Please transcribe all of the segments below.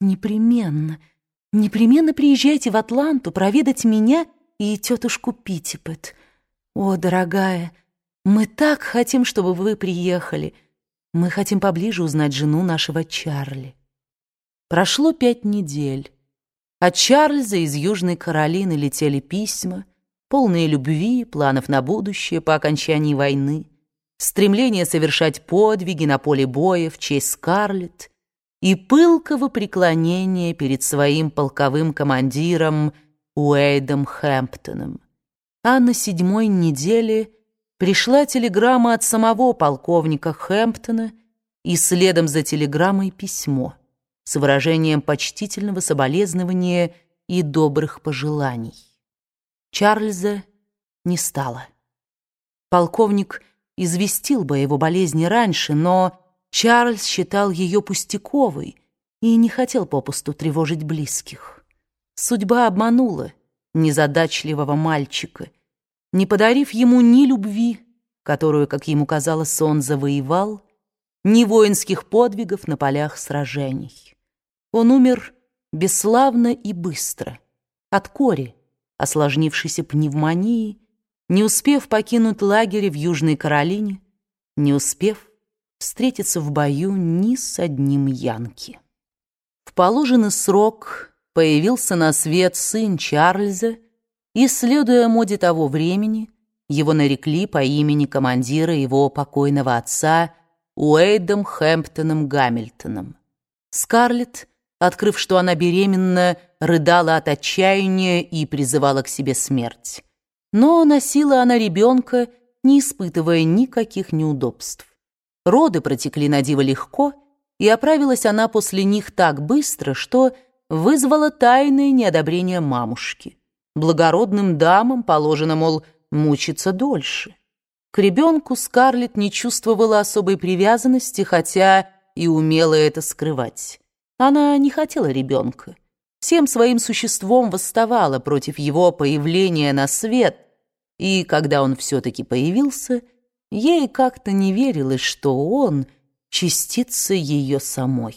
Непременно, непременно приезжайте в Атланту проведать меня и тетушку Питтипет. О, дорогая, мы так хотим, чтобы вы приехали. Мы хотим поближе узнать жену нашего Чарли. Прошло пять недель. От Чарльза из Южной Каролины летели письма, полные любви, планов на будущее по окончании войны, стремление совершать подвиги на поле боя в честь Скарлетт и пылкого преклонения перед своим полковым командиром Уэйдом Хэмптоном. А на седьмой неделе пришла телеграмма от самого полковника Хэмптона и следом за телеграммой письмо с выражением почтительного соболезнования и добрых пожеланий. Чарльза не стало. Полковник известил бы его болезни раньше, но Чарльз считал ее пустяковой и не хотел попусту тревожить близких. Судьба обманула незадачливого мальчика, не подарив ему ни любви, которую, как ему казалось, он завоевал, ни воинских подвигов на полях сражений. Он умер бесславно и быстро, от кори, осложнившейся пневмонии, не успев покинуть лагерь в Южной Каролине, не успев встретиться в бою ни с одним янки. В положенный срок появился на свет сын Чарльза, и, следуя моде того времени, его нарекли по имени командира его покойного отца Уэйдом Хэмптоном Гамильтоном. Скарлетт, открыв, что она беременна, рыдала от отчаяния и призывала к себе смерть. Но носила она ребенка, не испытывая никаких неудобств. Роды протекли на диво легко, и оправилась она после них так быстро, что вызвала тайное неодобрение мамушки. Благородным дамам положено, мол, мучиться дольше. К ребенку Скарлетт не чувствовала особой привязанности, хотя и умела это скрывать. Она не хотела ребенка. Всем своим существом восставала против его появления на свет, и когда он все-таки появился – Ей как-то не верилось, что он — частица ее самой.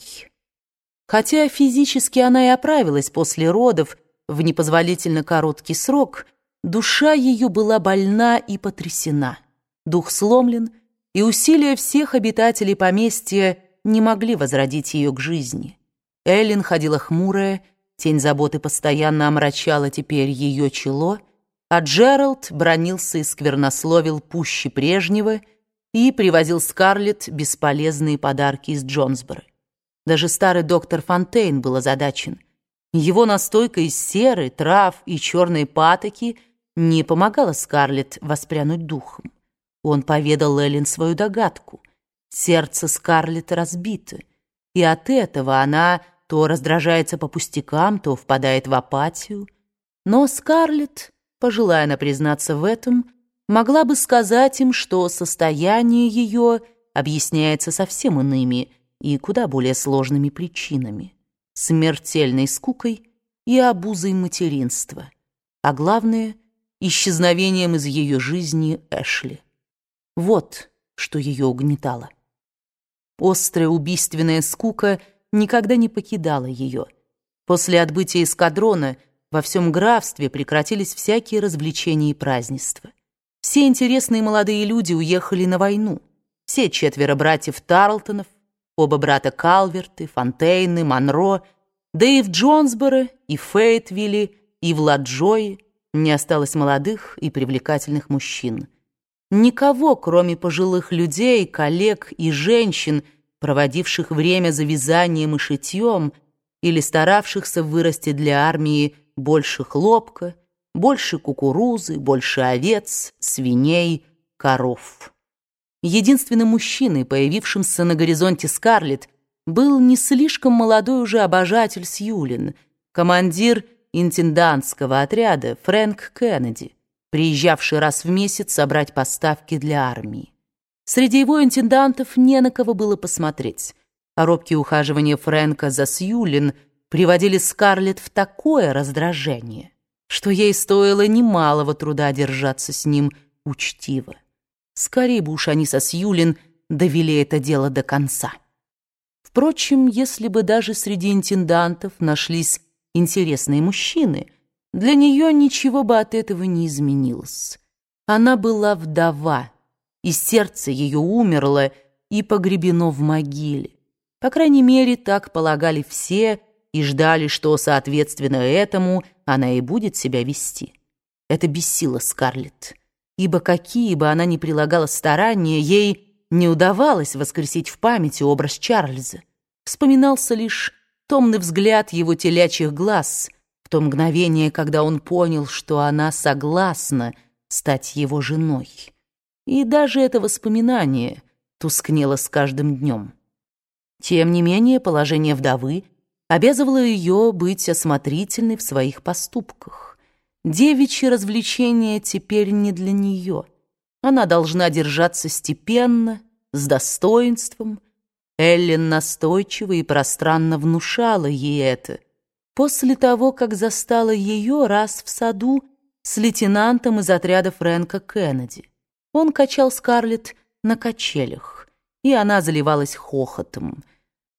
Хотя физически она и оправилась после родов в непозволительно короткий срок, душа ее была больна и потрясена. Дух сломлен, и усилия всех обитателей поместья не могли возродить ее к жизни. Эллен ходила хмурая, тень заботы постоянно омрачала теперь ее чело — а Джеральд бронился и сквернословил пуще прежнего и привозил Скарлетт бесполезные подарки из Джонсбора. Даже старый доктор Фонтейн был озадачен. Его настойка из серы, трав и черной патоки не помогала Скарлетт воспрянуть духом. Он поведал Эллен свою догадку. Сердце Скарлетт разбито, и от этого она то раздражается по пустякам, то впадает в апатию. Но Скарлетт пожелая она признаться в этом, могла бы сказать им, что состояние ее объясняется совсем иными и куда более сложными причинами — смертельной скукой и обузой материнства, а главное — исчезновением из ее жизни Эшли. Вот что ее угнетало. Острая убийственная скука никогда не покидала ее. После отбытия эскадрона — во всем графстве прекратились всякие развлечения и празднества. Все интересные молодые люди уехали на войну. Все четверо братьев Тарлтонов, оба брата Калверты, Фонтейны, Монро, да и в Джонсборо, и в Фейтвилле, и в не осталось молодых и привлекательных мужчин. Никого, кроме пожилых людей, коллег и женщин, проводивших время за вязанием и шитьем или старавшихся вырасти для армии больше хлопка, больше кукурузы, больше овец, свиней, коров. Единственным мужчиной, появившимся на горизонте Скарлетт, был не слишком молодой уже обожатель Сьюлин, командир интендантского отряда Фрэнк Кеннеди, приезжавший раз в месяц собрать поставки для армии. Среди его интендантов не на кого было посмотреть, робкие ухаживания Фрэнка за Сьюлин – приводили Скарлетт в такое раздражение, что ей стоило немалого труда держаться с ним учтиво. Скорее бы уж они со Сьюлин довели это дело до конца. Впрочем, если бы даже среди интендантов нашлись интересные мужчины, для нее ничего бы от этого не изменилось. Она была вдова, и сердце ее умерло и погребено в могиле. По крайней мере, так полагали все и ждали, что, соответственно этому, она и будет себя вести. Это бесило Скарлетт, ибо какие бы она ни прилагала старания, ей не удавалось воскресить в памяти образ Чарльза. Вспоминался лишь томный взгляд его телячьих глаз в то мгновение, когда он понял, что она согласна стать его женой. И даже это воспоминание тускнело с каждым днем. Тем не менее, положение вдовы обязывало ее быть осмотрительной в своих поступках. Девичьи развлечения теперь не для нее. Она должна держаться степенно, с достоинством. Эллен настойчиво и пространно внушала ей это. После того, как застала ее раз в саду с лейтенантом из отряда Фрэнка Кеннеди. Он качал Скарлетт на качелях, и она заливалась хохотом —